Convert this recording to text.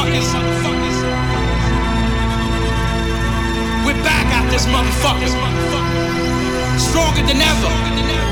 motherfuckers. We're back at this motherfucker. Stronger than ever.